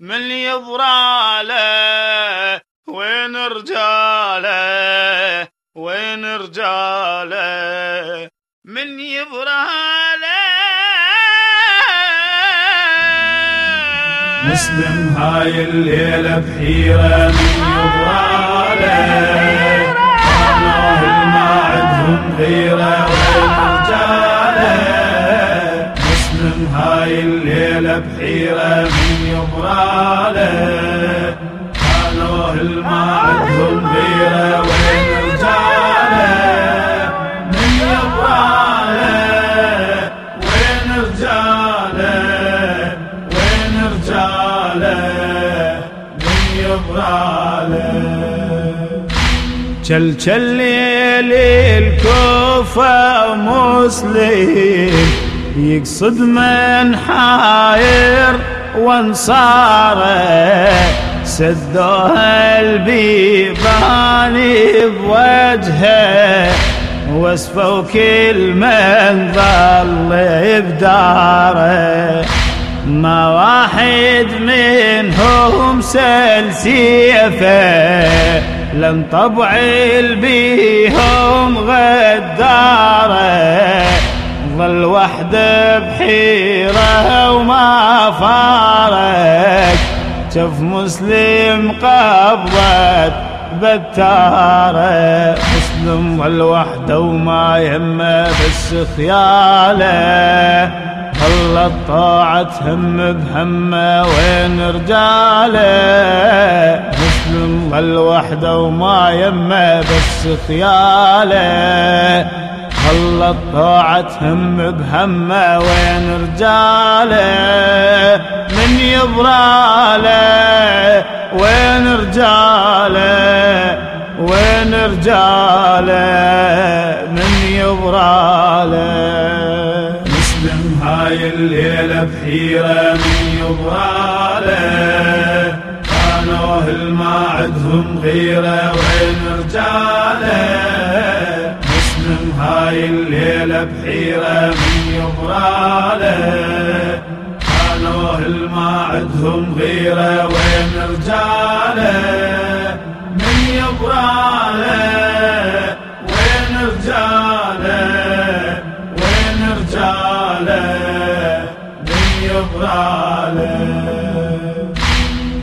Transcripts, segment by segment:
من يضراله وين رجاله وين رجاله من يضراله مسلم هاي الليلة بحيرة من يضراله كانوا ما عندهم غيرة وين رجاله هاي الليلة بحيرة من يضراله كانوا ما عندهم غيرة وين رجاله؟ من يضراله وين رجاله؟ وين رجاله؟ من يضراله جل جل ليل الكوفة مسلم. يقصد من حاير وانصاره سدوها البيبان بوجهه وصفوا كل من ظل بداره. ما واحد منهم سل سيفه لن طبع بيهم وحدة بحيرة وما فارق. شوف مسلم قبضت بتاره مسلم ظل وحده وما يمه بس خياله ظلت طاعة هم بهمة وين رجالة. مسلم ظل وحده وما يمه بس خياله ظلت طاعة هم بهمة وين رجالة؟ من يبراله وين رجالة؟ وين رجالة؟ من يبراله مسلم هاي الليلة بحيرة من يضراله كانوا ما عندهم غيرة وين رجالة؟ هاي الليلة بحيرة من يضراله كانوا ما عندهم غيرة وين رجاله من يضراله وين رجاله وين رجاله من يضراله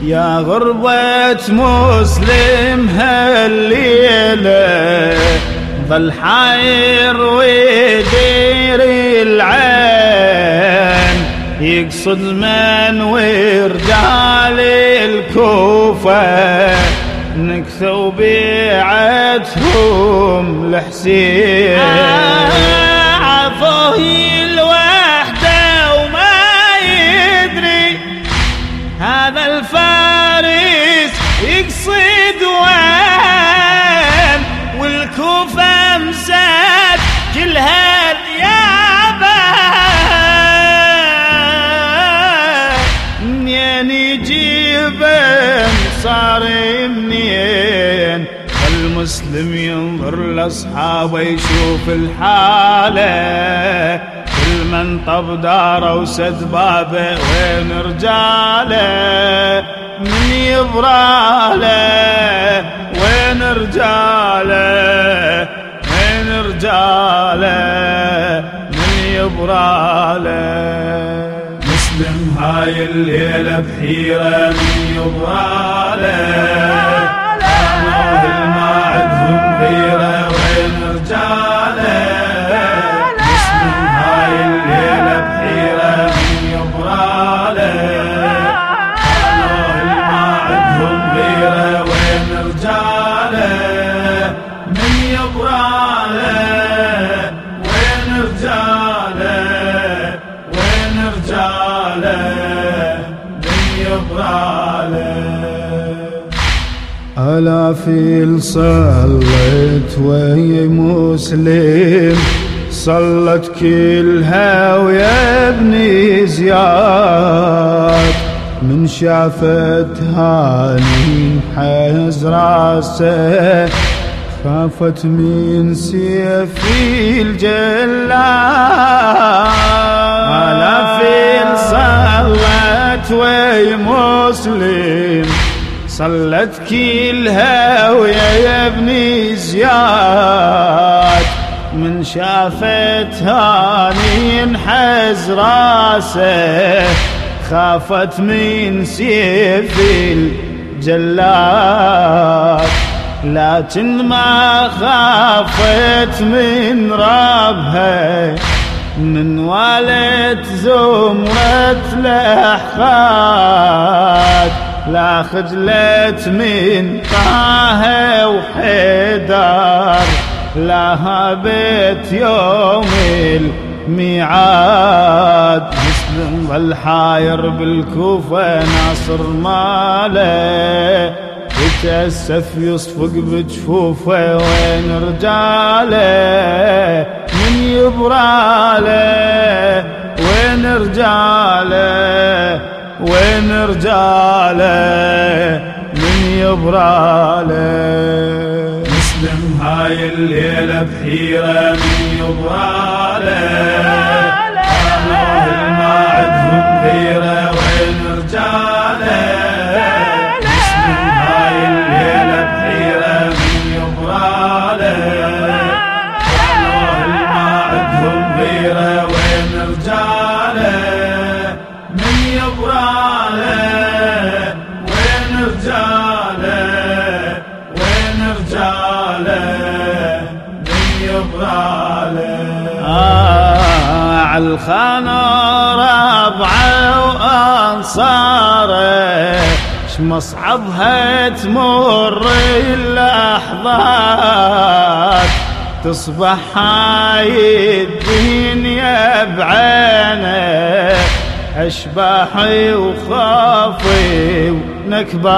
يا غربة مسلم هالليلة. ظل حاير ويدير العين يقصد من ورجال الكوفة نكثوا بيعتهم لحسين عفوه الوحدة وما يدري هذا الفارس يقصد وين مسات كل هاليابة منين يجيبن صار منين؟ المسلم ينظر لأصحابه يشوف الحالة. كل من طب داره وسد بابه وين رجاله؟ من يبراله مسلم هاي الليلة بحيرة من يضراله آلاف صلت وهي مسلم. صلت كلها ويا ابن زياد. من شافت هاني حز راسه. خافت من سيف الجلاد آلاف صلت وي مسلم صلت كلها ويا يا ابني زياد. من شافت هاني ينحز راسه خافت من سيف الجلاد لكن ما خافت من ربها من والد زمرة لحخات لا خجلت من طه وحيدر لا هابت يوم الميعاد. مسلم ظل حاير بالكوفة ناصر ماله يتأسف يصفق بجفوفه وين رجاله؟ من يبراله؟ وين رجاله؟ وين رجاله من يبراله. مسلم هاي الليلة بحيرة من يبراله. آه الخانة ربعه وأنصارة مصعبها تمر اللحظات تصبح هاي الدنيا بعينه أشباحي وخافي ونكبات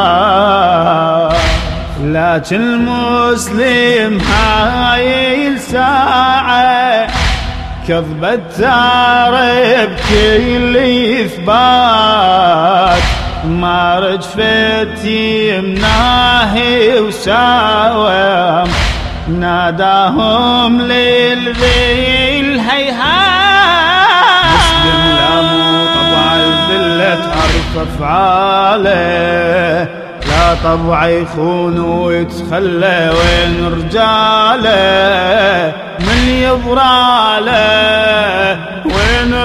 لكن المسلم هاي الساعة كذبة تارب كل إثبات ما رجفت يمناه وساوم. ناداهم للذي الهيهات مسلم لا مو طبع الذلة تعرف أفعاله. لا طبع يخون ويتخلى وين رجاله. من وين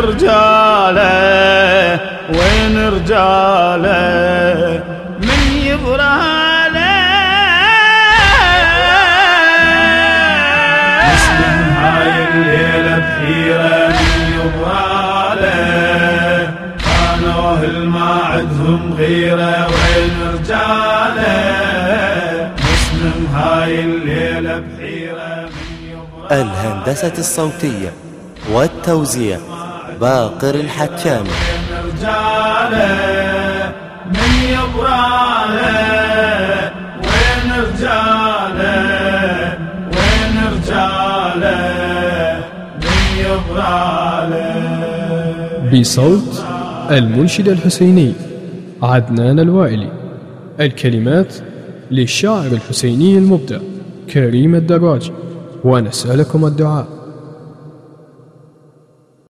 رجاله وين رجاله من يبراله مسلم هاي الليلة بحيرة من يبراله كانوا ما عندهم غيرة وين رجاله مسلم هاي الليلة بحيرة الهندسة الصوتية والتوزيع. باقر الحكامي رجاله من يبراله وين رجاله وين رجاله من يبراله بصوت المنشد الحسيني عدنان الوائلي. الكلمات للشاعر الحسيني المبدع كريم الدراجي ونسألكم الدعاء.